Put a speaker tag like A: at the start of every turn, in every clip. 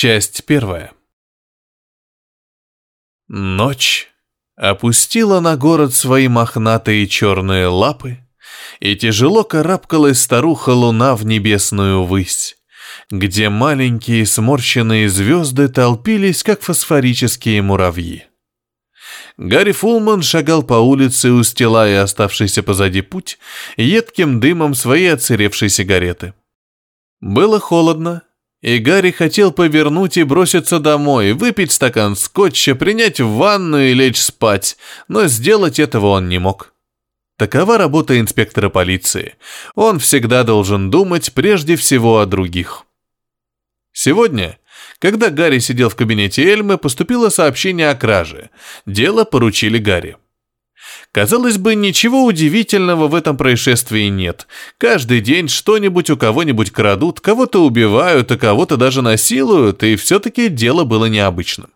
A: Часть первая. Ночь опустила на город свои мохнатые черные лапы, и тяжело карабкалась старуха луна в небесную высь, где маленькие сморщенные звезды толпились, как фосфорические муравьи. Гарри Фулман шагал по улице, устилая оставшийся позади путь, едким дымом своей отсыревшей сигареты. Было холодно, и Гарри хотел повернуть и броситься домой, выпить стакан скотча, принять ванну и лечь спать, но сделать этого он не мог. Такова работа инспектора полиции. Он всегда должен думать прежде всего о других. Сегодня, когда Гарри сидел в кабинете Эльмы, поступило сообщение о краже. Дело поручили Гарри. Казалось бы, ничего удивительного в этом происшествии нет. Каждый день что-нибудь у кого-нибудь крадут, кого-то убивают, а кого-то даже насилуют, и все-таки дело было необычным.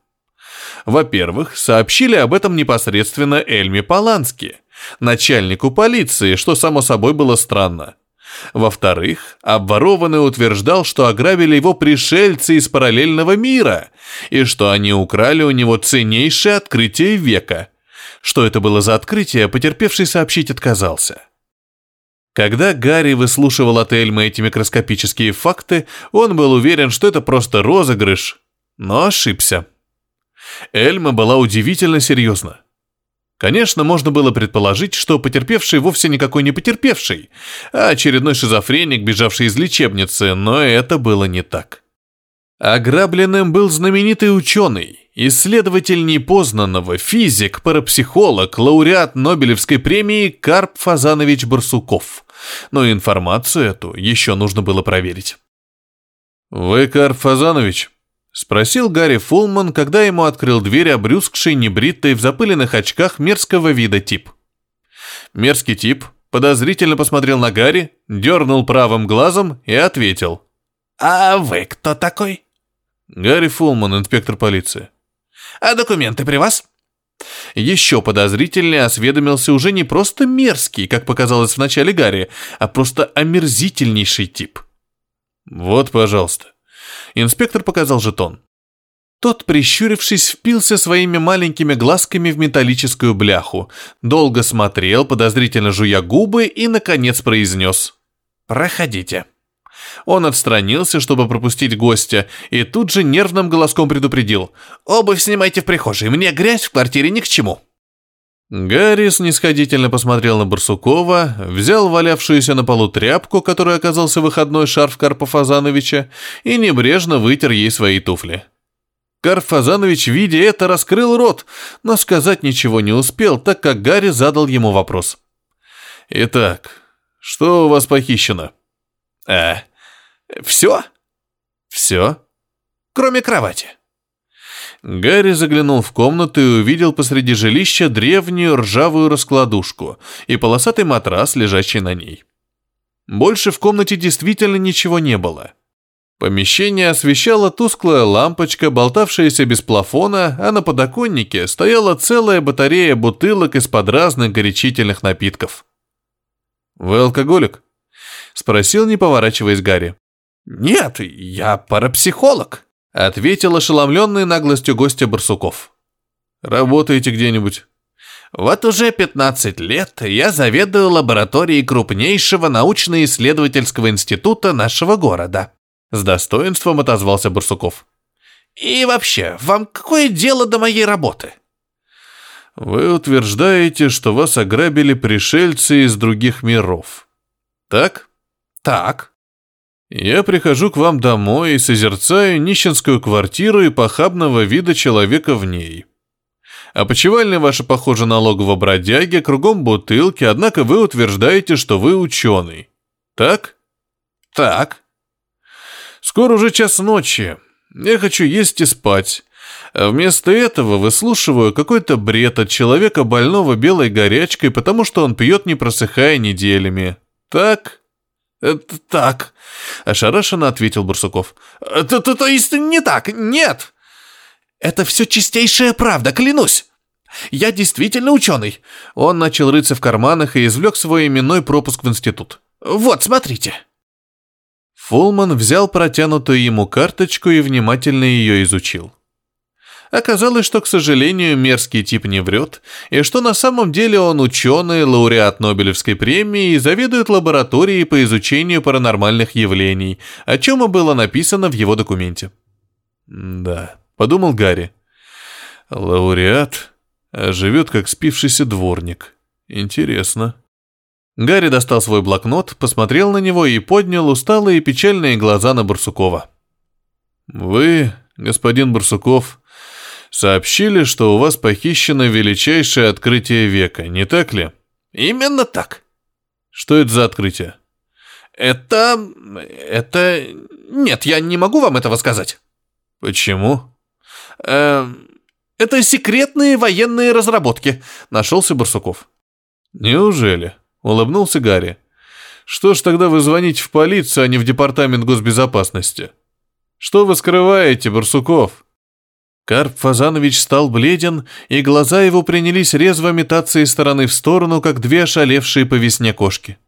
A: Во-первых, сообщили об этом непосредственно Эльме Полански, начальнику полиции, что само собой было странно. Во-вторых, обворованный утверждал, что ограбили его пришельцы из параллельного мира, и что они украли у него ценнейшее открытие века – что это было за открытие, потерпевший сообщить отказался. Когда Гарри выслушивал от Эльмы эти микроскопические факты, он был уверен, что это просто розыгрыш, но ошибся. Эльма была удивительно серьезна. Конечно, можно было предположить, что потерпевший вовсе никакой не потерпевший, а очередной шизофреник, бежавший из лечебницы, но это было не так. Ограбленным был знаменитый ученый, исследователь непознанного, физик, парапсихолог, лауреат Нобелевской премии Карп Фазанович Барсуков. Но информацию эту еще нужно было проверить. «Вы Карп Фазанович?» — спросил Гарри Фулман, когда ему открыл дверь обрюзгший, небритый, в запыленных очках мерзкого вида тип. Мерзкий тип подозрительно посмотрел на Гарри, дернул правым глазом и ответил.
B: «А вы кто такой?»
A: «Гарри Фулман, инспектор полиции».
B: А документы при вас?»
A: Еще подозрительнее осведомился уже не просто мерзкий, как показалось в начале Гарри, а просто омерзительнейший тип. «Вот, пожалуйста». Инспектор показал жетон. Тот, прищурившись, впился своими маленькими глазками в металлическую бляху, долго смотрел, подозрительно жуя губы и, наконец, произнес «Проходите». Он отстранился, чтобы пропустить гостя, и тут же нервным голоском предупредил. «Обувь снимайте в прихожей, мне грязь в квартире ни к чему». Гарри снисходительно посмотрел на Барсукова, взял валявшуюся на полу тряпку, которой оказался выходной шарф Карпа Фазановича, и небрежно вытер ей свои туфли. Карп Фазанович, видя это, раскрыл рот, но сказать ничего не успел, так как Гарри задал ему вопрос. «Итак, что у вас похищено?»
B: «Э, все?
A: Все?
B: Кроме кровати.
A: Гарри заглянул в комнату и увидел посреди жилища древнюю ржавую раскладушку и полосатый матрас, лежащий на ней. Больше в комнате действительно ничего не было. Помещение освещала тусклая лампочка, болтавшаяся без плафона, а на подоконнике стояла целая батарея бутылок из-под разных горячительных напитков. «Вы алкоголик?» — спросил, не поворачиваясь Гарри.
B: «Нет, я парапсихолог», — ответил ошеломленный наглостью гостя Барсуков.
A: «Работаете где-нибудь?»
B: «Вот уже 15 лет я заведую лабораторией крупнейшего научно-исследовательского института нашего города», — с достоинством отозвался Барсуков. «И вообще, вам какое дело до моей работы?»
A: «Вы утверждаете, что вас ограбили пришельцы из других миров. Так?»
B: «Так»,
A: я прихожу к вам домой и созерцаю нищенскую квартиру и похабного вида человека в ней. Опочивальня ваша похожа на логово бродяги, кругом бутылки, однако вы утверждаете, что вы ученый. Так?
B: Так.
A: Скоро уже час ночи. Я хочу есть и спать. А вместо этого выслушиваю какой-то бред от человека больного белой горячкой, потому что он пьет, не просыхая неделями. Так?
B: «Это так», — ошарашенно ответил Барсуков. «То, то, то есть не так, нет!» «Это все чистейшая правда, клянусь!» «Я действительно ученый!» Он начал рыться в карманах и извлек свой именной пропуск в институт. «Вот, смотрите!»
A: Фулман взял протянутую ему карточку и внимательно ее изучил. Оказалось, что, к сожалению, мерзкий тип не врет, и что на самом деле он ученый, лауреат Нобелевской премии и заведует лабораторией по изучению паранормальных явлений, о чем и было написано в его документе. «Да», — подумал Гарри. «Лауреат, живет как спившийся дворник. Интересно». Гарри достал свой блокнот, посмотрел на него и поднял усталые и печальные глаза на Барсукова. «Вы, господин Барсуков, сообщили, что у вас похищено величайшее открытие века, не так ли?
B: Именно так.
A: Что это за открытие?
B: Это... это... Нет, я не могу вам этого сказать.
A: Почему?
B: Э, это секретные военные разработки, нашелся Барсуков.
A: Неужели? Улыбнулся Гарри. Что ж тогда вы звоните в полицию, а не в департамент госбезопасности? Что вы скрываете, Барсуков? Карп Фазанович стал бледен, и глаза его принялись резво метаться из стороны в сторону, как две ошалевшие по весне кошки.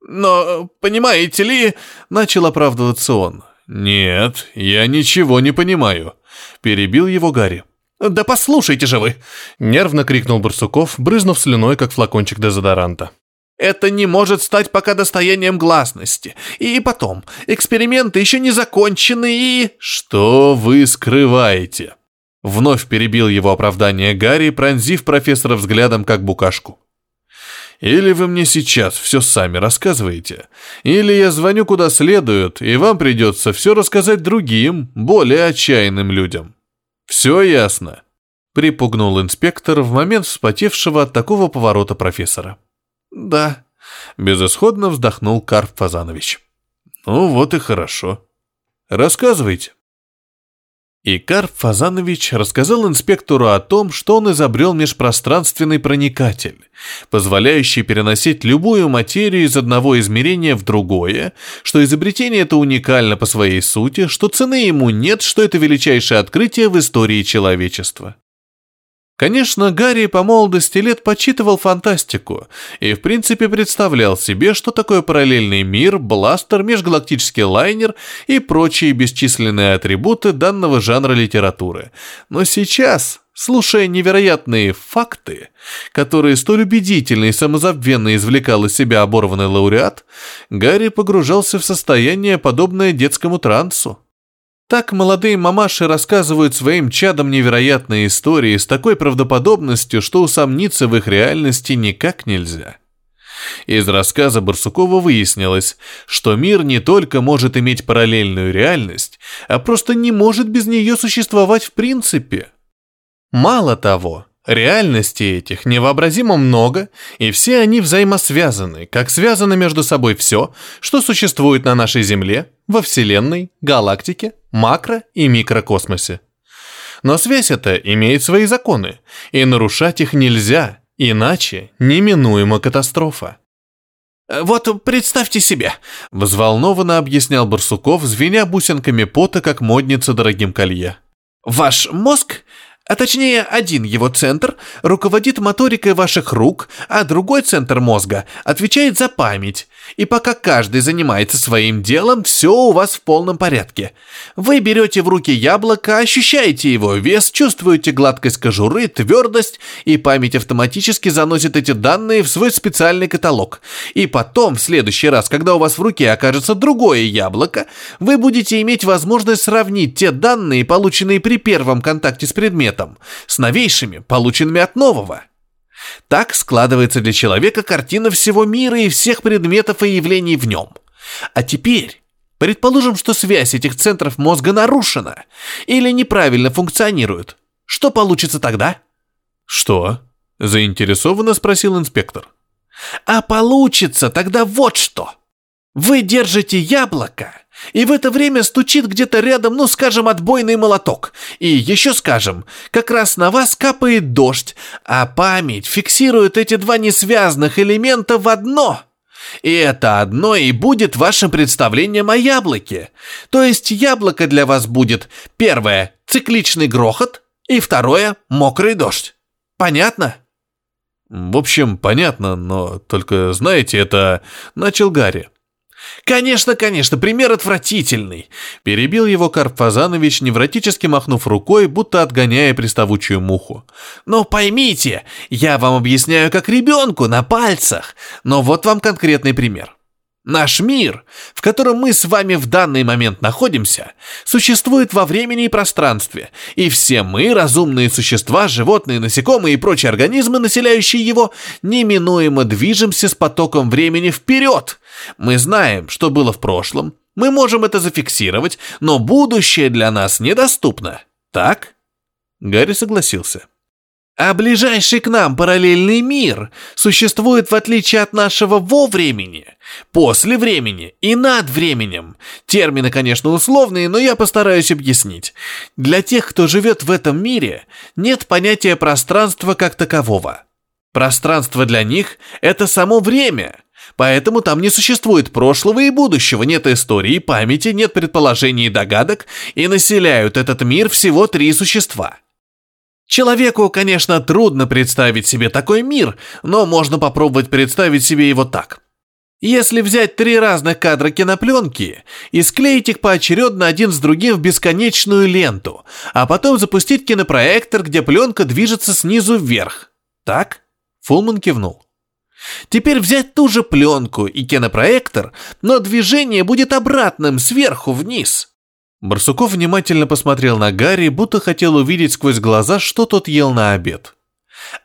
B: «Но, понимаете ли...» — начал оправдываться он.
A: «Нет, я ничего не понимаю», — перебил его Гарри.
B: «Да послушайте же вы!» — нервно крикнул Барсуков, брызнув слюной, как флакончик дезодоранта. Это не может стать пока достоянием гласности. И потом, эксперименты еще не закончены и...
A: Что вы скрываете? Вновь перебил его оправдание Гарри, пронзив профессора взглядом как букашку. Или вы мне сейчас все сами рассказываете, или я звоню куда следует, и вам придется все рассказать другим, более отчаянным людям. Все ясно?» Припугнул инспектор в момент вспотевшего от такого поворота профессора.
B: «Да», — безысходно вздохнул Карп Фазанович.
A: «Ну вот и хорошо. Рассказывайте».
B: И Карп Фазанович рассказал инспектору о том, что он изобрел межпространственный проникатель, позволяющий переносить любую материю из одного измерения в другое, что изобретение это уникально по своей сути, что цены ему нет, что это величайшее открытие в истории человечества. Конечно, Гарри по молодости лет почитывал фантастику и, в принципе, представлял себе, что такое параллельный мир, бластер, межгалактический лайнер и прочие бесчисленные атрибуты данного жанра литературы. Но сейчас, слушая невероятные факты, которые столь убедительно и самозабвенно извлекал из себя оборванный лауреат, Гарри погружался в состояние, подобное детскому трансу. Так молодые мамаши рассказывают своим чадам невероятные истории с такой правдоподобностью, что усомниться в их реальности никак нельзя. Из рассказа Барсукова выяснилось, что мир не только может иметь параллельную реальность, а просто не может без нее существовать в принципе. Мало того, Реальностей этих невообразимо много, и все они взаимосвязаны, как связано между собой все, что существует на нашей Земле, во Вселенной, галактике, макро- и микрокосмосе. Но связь эта имеет свои законы, и нарушать их нельзя, иначе неминуема катастрофа. «Вот представьте себе», — взволнованно объяснял Барсуков, звеня бусинками пота, как модница дорогим колье. «Ваш мозг а точнее один его центр, руководит моторикой ваших рук, а другой центр мозга отвечает за память. И пока каждый занимается своим делом, все у вас в полном порядке. Вы берете в руки яблоко, ощущаете его вес, чувствуете гладкость кожуры, твердость, и память автоматически заносит эти данные в свой специальный каталог. И потом, в следующий раз, когда у вас в руке окажется другое яблоко, вы будете иметь возможность сравнить те данные, полученные при первом контакте с предметом, с новейшими, полученными от нового. Так складывается для человека картина всего мира и всех предметов и явлений в нем. А теперь, предположим, что связь этих центров мозга нарушена или неправильно функционирует. Что получится тогда?
A: Что? Заинтересованно спросил инспектор.
B: А получится тогда вот что. Вы держите яблоко, и в это время стучит где-то рядом, ну, скажем, отбойный молоток. И еще скажем, как раз на вас капает дождь, а память фиксирует эти два несвязанных элемента в одно. И это одно и будет вашим представлением о яблоке. То есть яблоко для вас будет первое – цикличный грохот, и второе – мокрый дождь. Понятно?
A: В общем, понятно, но только, знаете, это... Начал Гарри.
B: «Конечно, конечно, пример отвратительный!» Перебил его Карп Фазанович, невротически махнув рукой, будто отгоняя приставучую муху. «Но поймите, я вам объясняю как ребенку, на пальцах. Но вот вам конкретный пример. Наш мир, в котором мы с вами в данный момент находимся, существует во времени и пространстве, и все мы, разумные существа, животные, насекомые и прочие организмы, населяющие его, неминуемо движемся с потоком времени вперед. Мы знаем, что было в прошлом, мы можем это зафиксировать, но будущее для нас недоступно. Так? Гарри согласился. А ближайший к нам параллельный мир существует в отличие от нашего во времени, после времени и над временем. Термины, конечно, условные, но я постараюсь объяснить. Для тех, кто живет в этом мире, нет понятия пространства как такового. Пространство для них – это само время, поэтому там не существует прошлого и будущего, нет истории, памяти, нет предположений и догадок, и населяют этот мир всего три существа – Человеку, конечно, трудно представить себе такой мир, но можно попробовать представить себе его так. Если взять три разных кадра кинопленки и склеить их поочередно один с другим в бесконечную ленту, а потом запустить кинопроектор, где пленка движется снизу вверх. Так? Фулман кивнул. Теперь взять ту же пленку и кинопроектор, но движение будет обратным, сверху вниз. Барсуков внимательно посмотрел на Гарри, будто хотел увидеть сквозь глаза, что тот ел на обед.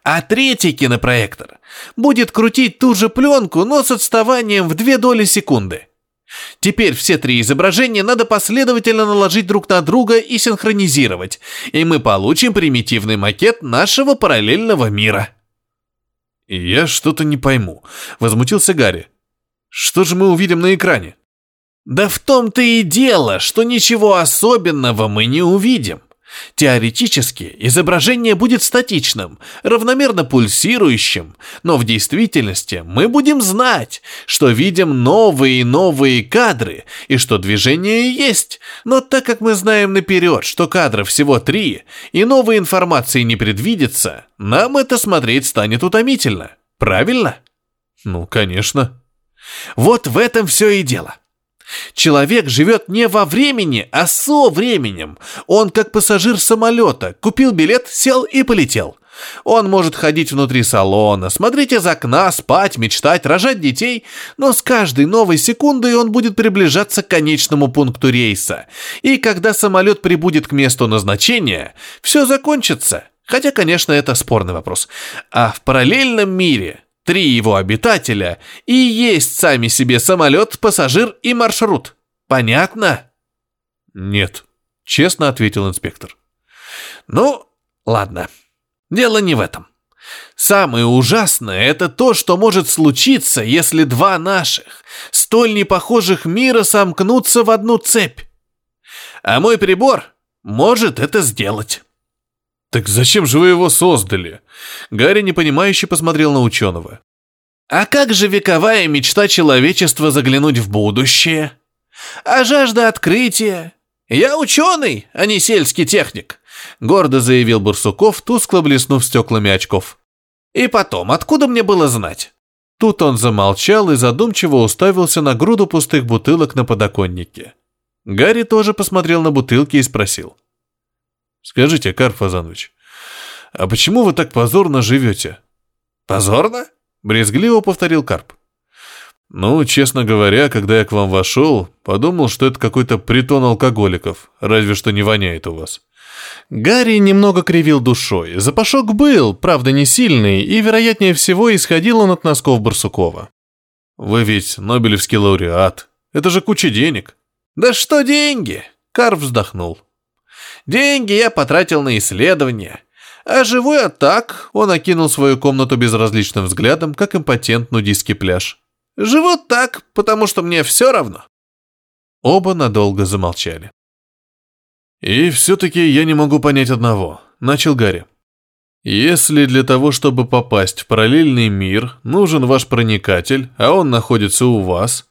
B: А третий кинопроектор будет крутить ту же пленку, но с отставанием в две доли секунды. Теперь все три изображения надо последовательно наложить друг на друга и синхронизировать, и мы получим примитивный макет нашего параллельного мира.
A: «Я что-то не пойму», — возмутился Гарри. «Что же мы увидим на экране?»
B: Да в том-то и дело, что ничего особенного мы не увидим. Теоретически изображение будет статичным, равномерно пульсирующим, но в действительности мы будем знать, что видим новые и новые кадры и что движение есть, но так как мы знаем наперед, что кадров всего три и новой информации не предвидится, нам это смотреть станет утомительно. Правильно?
A: Ну, конечно.
B: Вот в этом все и дело. Человек живет не во времени, а со временем. Он как пассажир самолета. Купил билет, сел и полетел. Он может ходить внутри салона, смотреть из окна, спать, мечтать, рожать детей, но с каждой новой секундой он будет приближаться к конечному пункту рейса. И когда самолет прибудет к месту назначения, все закончится. Хотя, конечно, это спорный вопрос. А в параллельном мире Три его обитателя и есть сами себе самолет, пассажир и маршрут. Понятно?
A: Нет, честно ответил инспектор.
B: Ну, ладно. Дело не в этом. Самое ужасное – это то, что может случиться, если два наших, столь непохожих мира сомкнутся в одну цепь. А мой прибор может это сделать.
A: «Так зачем же вы его создали?» Гарри непонимающе посмотрел на ученого.
B: «А как же вековая мечта человечества заглянуть в будущее? А жажда открытия? Я ученый, а не сельский техник», гордо заявил Бурсуков, тускло блеснув стеклами очков. «И потом, откуда мне было знать?»
A: Тут он замолчал и задумчиво уставился на груду пустых бутылок на подоконнике. Гарри тоже посмотрел на бутылки и спросил. Скажите, Карп Фазанович, а почему вы так позорно живете?
B: Позорно?
A: Брезгливо повторил Карп. Ну, честно говоря, когда я к вам вошел, подумал, что это какой-то притон алкоголиков, разве что не воняет у вас. Гарри немного кривил душой. Запашок был, правда, не сильный, и, вероятнее всего, исходил он от носков Барсукова. «Вы ведь Нобелевский лауреат. Это же куча денег».
B: «Да что деньги?» Карп вздохнул. Деньги я потратил на исследования. А живу я так, он окинул свою комнату безразличным взглядом, как импотент нудистский пляж. Живу так, потому что мне все равно.
A: Оба надолго замолчали. «И все-таки я не могу понять одного», — начал Гарри. «Если для того, чтобы попасть в параллельный мир, нужен ваш проникатель, а он находится у вас,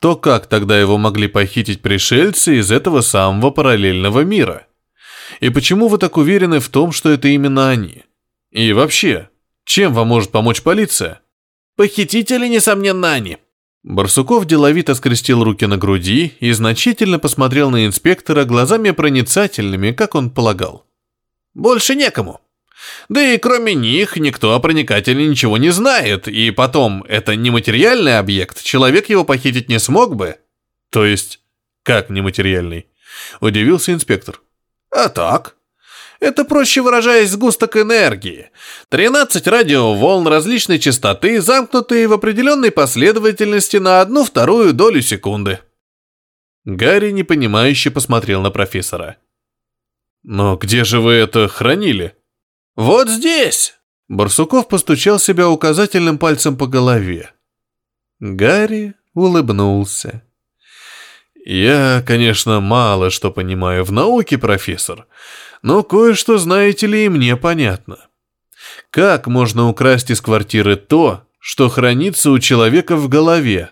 A: то как тогда его могли похитить пришельцы из этого самого параллельного мира?» И почему вы так уверены в том, что это именно они? И вообще, чем вам может помочь полиция?
B: Похитители, несомненно, они.
A: Барсуков деловито скрестил руки на груди и значительно посмотрел на инспектора глазами проницательными, как он полагал.
B: «Больше некому. Да и кроме них никто о проникателе ничего не знает, и потом, это нематериальный объект, человек его похитить не смог бы».
A: «То есть, как нематериальный?» – удивился инспектор.
B: «А так?» Это, проще выражаясь, сгусток энергии. 13 радиоволн различной частоты, замкнутые в определенной последовательности на одну-вторую долю секунды.
A: Гарри непонимающе посмотрел на профессора. «Но где же вы это хранили?»
B: «Вот здесь!»
A: Барсуков постучал себя указательным пальцем по голове. Гарри улыбнулся. «Я, конечно, мало что понимаю в науке, профессор, но кое-что, знаете ли, и мне понятно. Как можно украсть из квартиры то, что хранится у человека в голове?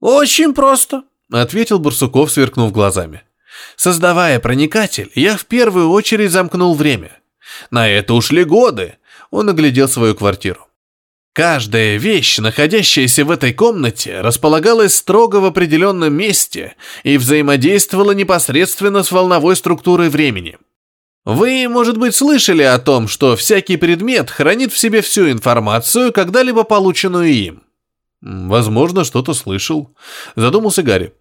B: Очень просто, ответил Бурсуков, сверкнув глазами. Создавая проникатель, я в первую очередь замкнул время. На это ушли годы. Он оглядел свою квартиру. Каждая вещь, находящаяся в этой комнате, располагалась строго в определенном месте и взаимодействовала непосредственно с волновой структурой времени. Вы, может быть, слышали о том, что всякий предмет хранит в себе всю информацию, когда-либо полученную им?
A: Возможно, что-то слышал. Задумался Гарри.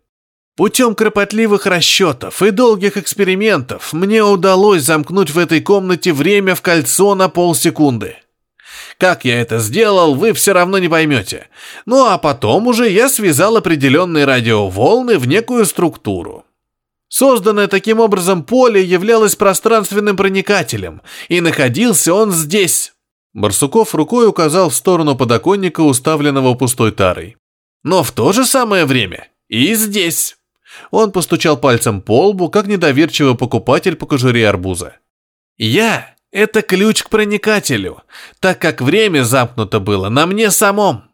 B: Путем кропотливых расчетов и долгих экспериментов мне удалось замкнуть в этой комнате время в кольцо на полсекунды. Как я это сделал, вы все равно не поймете. Ну а потом уже я связал определенные радиоволны в некую структуру. Созданное таким образом поле являлось пространственным проникателем, и находился он здесь.
A: Барсуков рукой указал в сторону подоконника, уставленного пустой тарой.
B: Но в то же самое время и здесь. Он постучал пальцем по лбу, как недоверчивый покупатель по кожуре арбуза. Я — это ключ к проникателю, так как время замкнуто было на мне самом.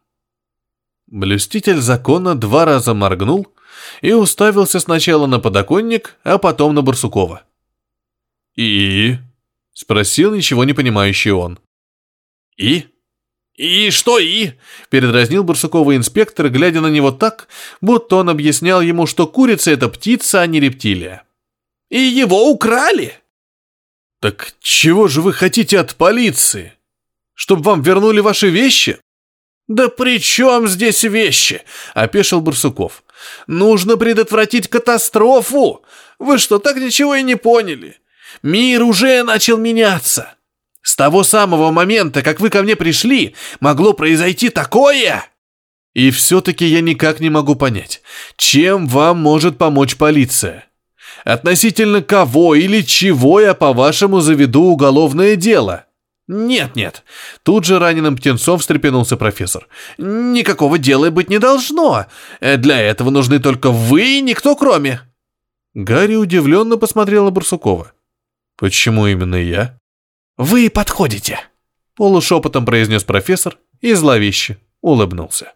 A: Блюститель закона два раза моргнул, и уставился сначала на подоконник, а потом на Барсукова. «И?» — спросил ничего не понимающий он.
B: «И?» «И что «и?»
A: — передразнил Барсукова инспектор, глядя на него так, будто он объяснял ему, что курица — это птица, а не рептилия.
B: «И его украли!»
A: «Так чего же вы хотите от полиции? Чтобы вам вернули ваши вещи?»
B: «Да при чем здесь вещи?» – опешил Барсуков. «Нужно предотвратить катастрофу! Вы что, так ничего и не поняли? Мир уже начал меняться! С того самого момента, как вы ко мне пришли, могло произойти такое!»
A: «И все-таки я никак не могу понять, чем вам может помочь полиция? Относительно кого или чего я, по-вашему, заведу уголовное дело?»
B: «Нет-нет», — тут же раненым птенцом встрепенулся профессор. «Никакого дела быть не должно. Э, для этого нужны только вы и никто кроме».
A: Гарри удивленно посмотрел на Барсукова. «Почему именно я?»
B: «Вы подходите», — полушепотом произнес профессор и зловеще улыбнулся.